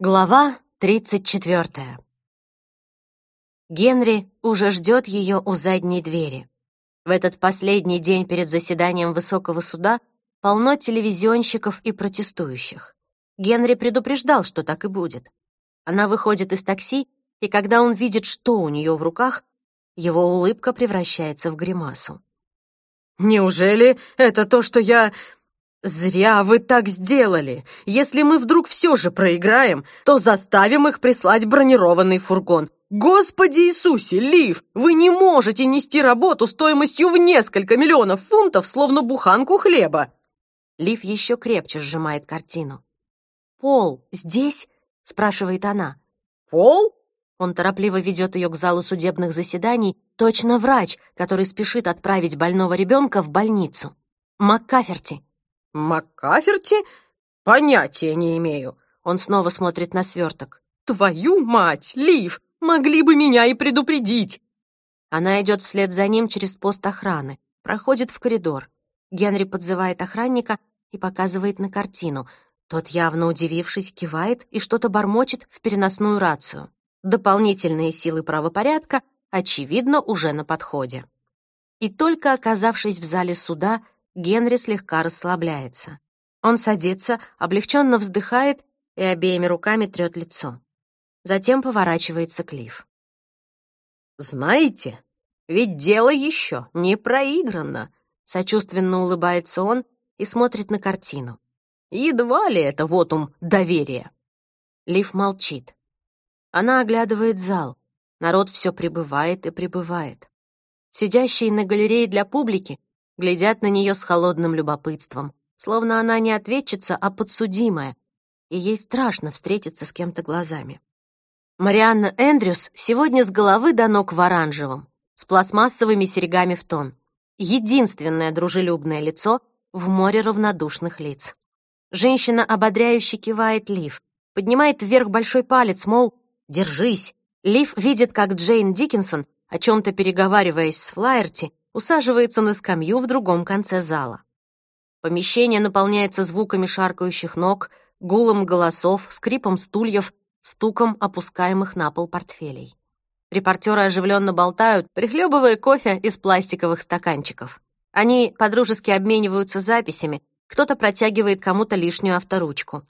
Глава 34. Генри уже ждет ее у задней двери. В этот последний день перед заседанием Высокого суда полно телевизионщиков и протестующих. Генри предупреждал, что так и будет. Она выходит из такси, и когда он видит, что у нее в руках, его улыбка превращается в гримасу. «Неужели это то, что я «Зря вы так сделали. Если мы вдруг все же проиграем, то заставим их прислать бронированный фургон. Господи Иисусе, Лив, вы не можете нести работу стоимостью в несколько миллионов фунтов, словно буханку хлеба!» Лив еще крепче сжимает картину. «Пол здесь?» — спрашивает она. «Пол?» Он торопливо ведет ее к залу судебных заседаний, точно врач, который спешит отправить больного ребенка в больницу. МакКаферти. «Маккаферти? Понятия не имею». Он снова смотрит на сверток. «Твою мать, Лив, могли бы меня и предупредить!» Она идет вслед за ним через пост охраны, проходит в коридор. Генри подзывает охранника и показывает на картину. Тот, явно удивившись, кивает и что-то бормочет в переносную рацию. Дополнительные силы правопорядка, очевидно, уже на подходе. И только оказавшись в зале суда, Генри слегка расслабляется. Он садится, облегченно вздыхает и обеими руками трет лицо. Затем поворачивается к Лив. «Знаете, ведь дело еще не проиграно», — сочувственно улыбается он и смотрит на картину. «Едва ли это вот ум доверия». Лив молчит. Она оглядывает зал. Народ все прибывает и прибывает. Сидящие на галерее для публики глядят на нее с холодным любопытством, словно она не ответчица, а подсудимая, и ей страшно встретиться с кем-то глазами. Марианна Эндрюс сегодня с головы до ног в оранжевом, с пластмассовыми серьгами в тон. Единственное дружелюбное лицо в море равнодушных лиц. Женщина ободряюще кивает Лив, поднимает вверх большой палец, мол, «Держись!» Лив видит, как Джейн Диккенсон, о чем то переговариваясь с Флаерти, усаживается на скамью в другом конце зала. Помещение наполняется звуками шаркающих ног, гулом голосов, скрипом стульев, стуком опускаемых на пол портфелей. Репортеры оживленно болтают, прихлебывая кофе из пластиковых стаканчиков. Они подружески обмениваются записями, кто-то протягивает кому-то лишнюю авторучку.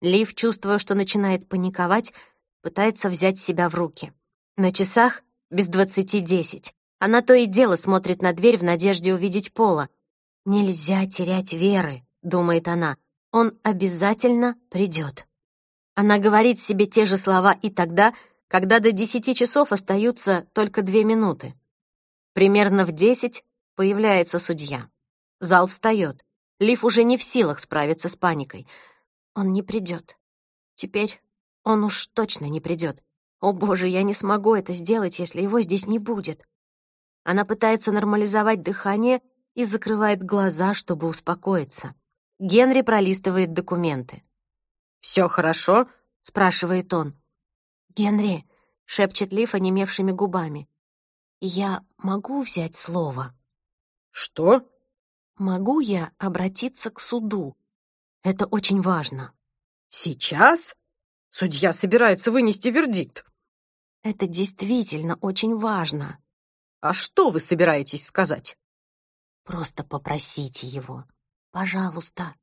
Лив, чувствуя, что начинает паниковать, пытается взять себя в руки. На часах без двадцати десять. Она то и дело смотрит на дверь в надежде увидеть Пола. «Нельзя терять веры», — думает она. «Он обязательно придет». Она говорит себе те же слова и тогда, когда до десяти часов остаются только две минуты. Примерно в десять появляется судья. Зал встает. Лив уже не в силах справиться с паникой. Он не придет. Теперь он уж точно не придет. О боже, я не смогу это сделать, если его здесь не будет. Она пытается нормализовать дыхание и закрывает глаза, чтобы успокоиться. Генри пролистывает документы. «Все хорошо?» — спрашивает он. «Генри», — шепчет Лиф онемевшими губами, — «я могу взять слово?» «Что?» «Могу я обратиться к суду? Это очень важно». «Сейчас? Судья собирается вынести вердикт». «Это действительно очень важно», а что вы собираетесь сказать? Просто попросите его. Пожалуйста.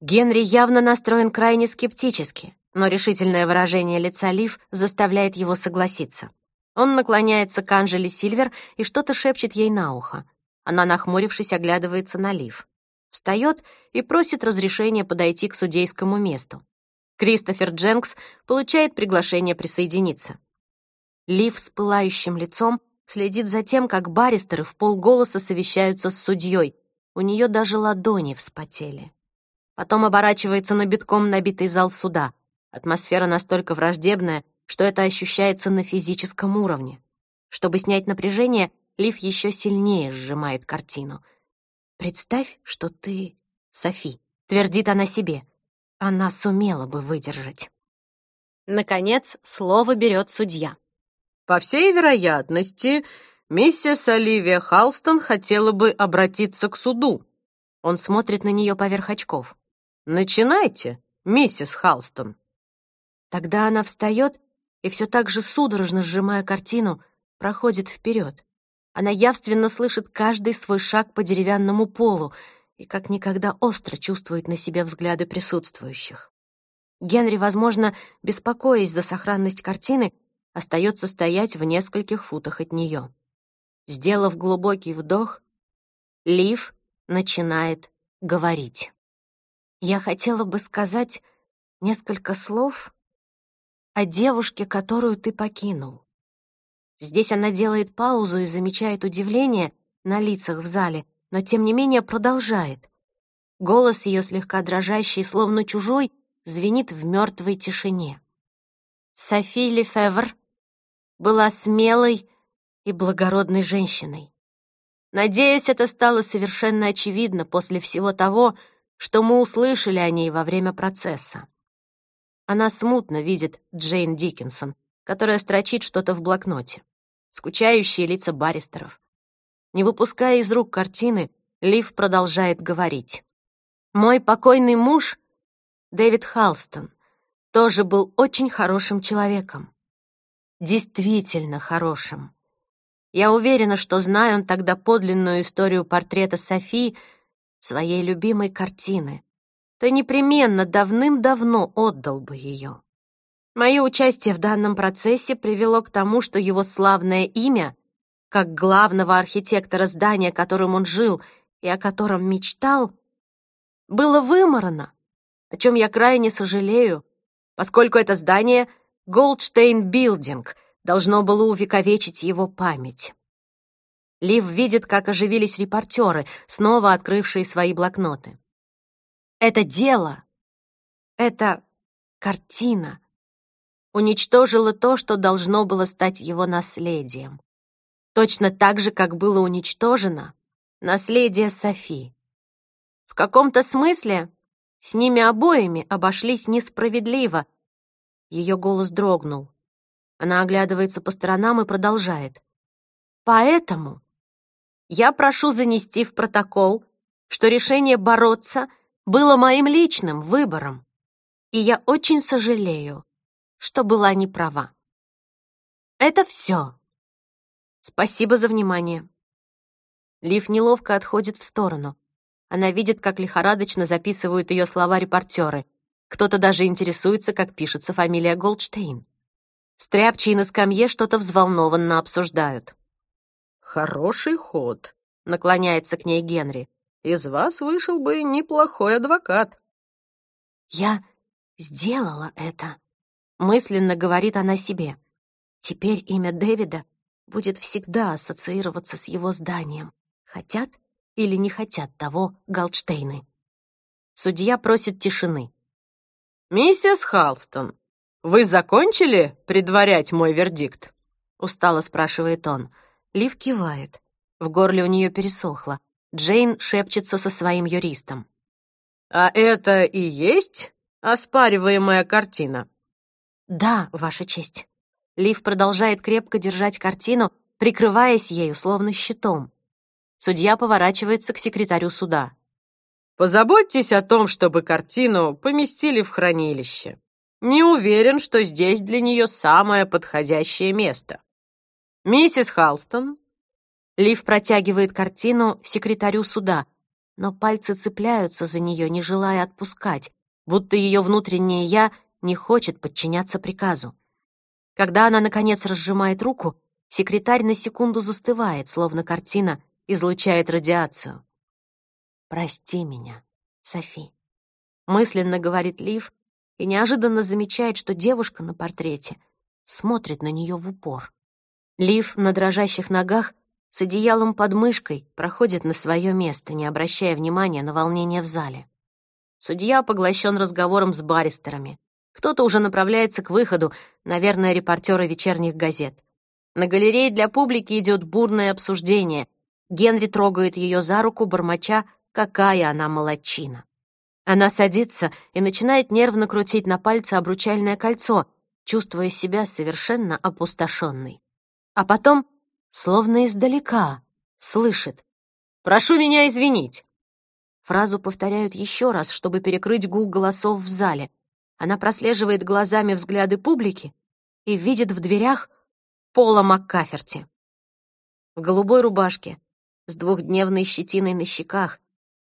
Генри явно настроен крайне скептически, но решительное выражение лица Лив заставляет его согласиться. Он наклоняется к Анжеле Сильвер и что-то шепчет ей на ухо. Она, нахмурившись, оглядывается на Лив. Встает и просит разрешения подойти к судейскому месту. Кристофер Дженкс получает приглашение присоединиться. Лив с пылающим лицом следит за тем, как баристеры в полголоса совещаются с судьей. У нее даже ладони вспотели. Потом оборачивается на битком набитый зал суда. Атмосфера настолько враждебная, что это ощущается на физическом уровне. Чтобы снять напряжение, Лив еще сильнее сжимает картину. «Представь, что ты Софи», — твердит она себе. Она сумела бы выдержать. Наконец, слово берет судья. По всей вероятности, миссис Оливия Халстон хотела бы обратиться к суду. Он смотрит на нее поверх очков. Начинайте, миссис Халстон. Тогда она встает и все так же судорожно сжимая картину, проходит вперед. Она явственно слышит каждый свой шаг по деревянному полу и как никогда остро чувствует на себе взгляды присутствующих. Генри, возможно, беспокоясь за сохранность картины, остается стоять в нескольких футах от нее. Сделав глубокий вдох, Лив начинает говорить. «Я хотела бы сказать несколько слов о девушке, которую ты покинул. Здесь она делает паузу и замечает удивление на лицах в зале, но тем не менее продолжает. Голос ее слегка дрожащий, словно чужой, звенит в мертвой тишине. Софи Лефевр была смелой и благородной женщиной. Надеюсь, это стало совершенно очевидно после всего того, что мы услышали о ней во время процесса. Она смутно видит Джейн Диккенсон, которая строчит что-то в блокноте. Скучающие лица баристеров. Не выпуская из рук картины, Лив продолжает говорить. «Мой покойный муж, Дэвид Халстон, тоже был очень хорошим человеком. Действительно хорошим. Я уверена, что знаю он тогда подлинную историю портрета Софи, своей любимой картины, то непременно давным-давно отдал бы ее. Мое участие в данном процессе привело к тому, что его славное имя, как главного архитектора здания, которым он жил и о котором мечтал, было выморано, о чем я крайне сожалею, поскольку это здание Goldstein Билдинг должно было увековечить его память. Лив видит, как оживились репортеры, снова открывшие свои блокноты. Это дело, это картина уничтожило то, что должно было стать его наследием. Точно так же, как было уничтожено наследие Софи. В каком-то смысле с ними обоими обошлись несправедливо. Ее голос дрогнул. Она оглядывается по сторонам и продолжает. Поэтому я прошу занести в протокол, что решение бороться было моим личным выбором. И я очень сожалею, что была не права. Это все. Спасибо за внимание. Лив неловко отходит в сторону. Она видит, как лихорадочно записывают ее слова репортеры. Кто-то даже интересуется, как пишется фамилия Голдштейн. Стряпчие на скамье что-то взволнованно обсуждают. «Хороший ход», — наклоняется к ней Генри. «Из вас вышел бы неплохой адвокат». «Я сделала это», Мысленно говорит она себе. Теперь имя Дэвида будет всегда ассоциироваться с его зданием. Хотят или не хотят того Галдштейны. Судья просит тишины. «Миссис Халстон, вы закончили предварять мой вердикт?» Устало спрашивает он. Лив кивает. В горле у нее пересохло. Джейн шепчется со своим юристом. «А это и есть оспариваемая картина?» «Да, Ваша честь». Лив продолжает крепко держать картину, прикрываясь ею, словно щитом. Судья поворачивается к секретарю суда. «Позаботьтесь о том, чтобы картину поместили в хранилище. Не уверен, что здесь для нее самое подходящее место. Миссис Халстон?» Лив протягивает картину секретарю суда, но пальцы цепляются за нее, не желая отпускать, будто ее внутреннее «я» не хочет подчиняться приказу. Когда она, наконец, разжимает руку, секретарь на секунду застывает, словно картина излучает радиацию. «Прости меня, Софи», — мысленно говорит Лив и неожиданно замечает, что девушка на портрете смотрит на нее в упор. Лив на дрожащих ногах с одеялом под мышкой проходит на свое место, не обращая внимания на волнение в зале. Судья поглощен разговором с баристерами. Кто-то уже направляется к выходу, наверное, репортеры вечерних газет. На галерее для публики идет бурное обсуждение. Генри трогает ее за руку, бормоча, какая она молодчина. Она садится и начинает нервно крутить на пальце обручальное кольцо, чувствуя себя совершенно опустошенной. А потом, словно издалека, слышит «Прошу меня извинить». Фразу повторяют еще раз, чтобы перекрыть гул голосов в зале. Она прослеживает глазами взгляды публики и видит в дверях Пола Маккаферти. В голубой рубашке, с двухдневной щетиной на щеках,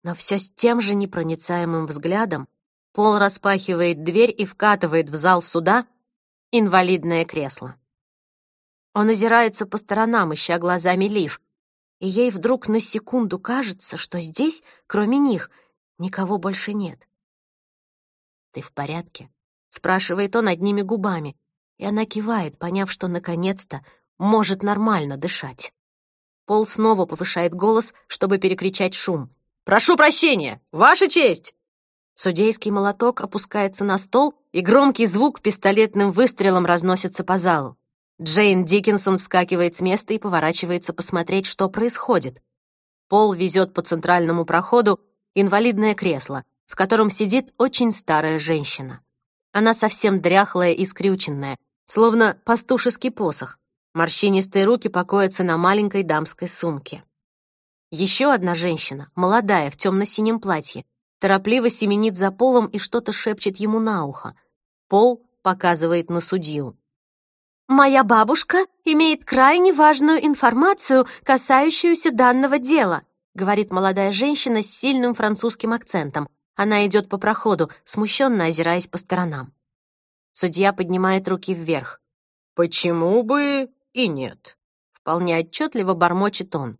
но все с тем же непроницаемым взглядом, Пол распахивает дверь и вкатывает в зал суда инвалидное кресло. Он озирается по сторонам, ища глазами Лив, и ей вдруг на секунду кажется, что здесь, кроме них, никого больше нет. «Ты в порядке?» — спрашивает он одними губами, и она кивает, поняв, что наконец-то может нормально дышать. Пол снова повышает голос, чтобы перекричать шум. «Прошу прощения! Ваша честь!» Судейский молоток опускается на стол, и громкий звук пистолетным выстрелом разносится по залу. Джейн Диккенсон вскакивает с места и поворачивается посмотреть, что происходит. Пол везет по центральному проходу инвалидное кресло, в котором сидит очень старая женщина. Она совсем дряхлая и скрюченная, словно пастушеский посох. Морщинистые руки покоятся на маленькой дамской сумке. Еще одна женщина, молодая, в темно-синем платье, торопливо семенит за Полом и что-то шепчет ему на ухо. Пол показывает на судью. «Моя бабушка имеет крайне важную информацию, касающуюся данного дела», говорит молодая женщина с сильным французским акцентом. Она идет по проходу, смущенно озираясь по сторонам. Судья поднимает руки вверх. «Почему бы и нет?» Вполне отчетливо бормочет он.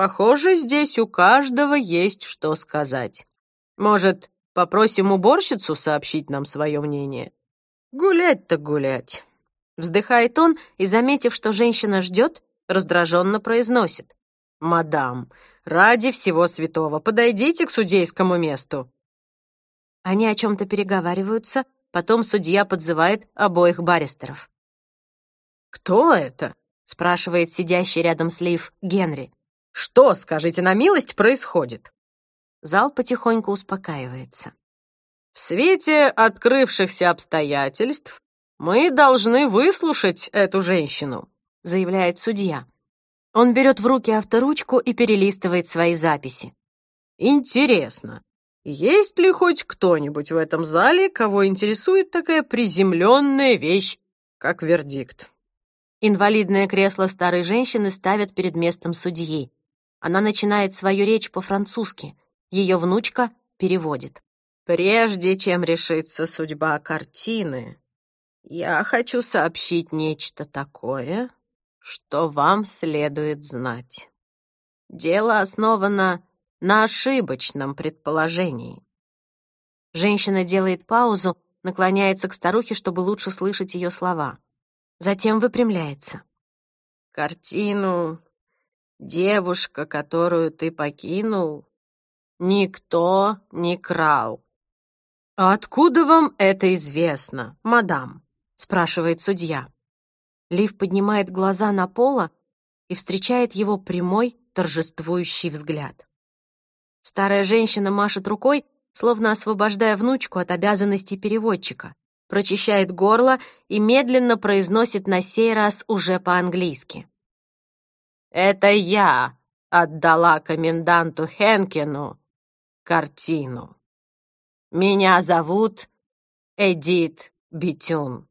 «Похоже, здесь у каждого есть что сказать». Может, попросим уборщицу сообщить нам свое мнение? Гулять-то гулять. Вздыхает он и, заметив, что женщина ждет, раздраженно произносит. «Мадам, ради всего святого, подойдите к судейскому месту». Они о чем-то переговариваются, потом судья подзывает обоих баристеров. «Кто это?» — спрашивает сидящий рядом с Лив Генри. «Что, скажите на милость, происходит?» Зал потихоньку успокаивается. В свете открывшихся обстоятельств мы должны выслушать эту женщину, заявляет судья. Он берет в руки авторучку и перелистывает свои записи. Интересно, есть ли хоть кто-нибудь в этом зале, кого интересует такая приземленная вещь, как вердикт? Инвалидное кресло старой женщины ставят перед местом судьи. Она начинает свою речь по-французски. Ее внучка переводит. «Прежде чем решится судьба картины, я хочу сообщить нечто такое, что вам следует знать. Дело основано на ошибочном предположении». Женщина делает паузу, наклоняется к старухе, чтобы лучше слышать ее слова. Затем выпрямляется. «Картину «Девушка, которую ты покинул, никто не крал. «А откуда вам это известно, мадам?» — спрашивает судья. Лив поднимает глаза на Пола и встречает его прямой, торжествующий взгляд. Старая женщина машет рукой, словно освобождая внучку от обязанностей переводчика, прочищает горло и медленно произносит на сей раз уже по-английски. «Это я отдала коменданту Хенкину картину. Меня зовут Эдит Битюн.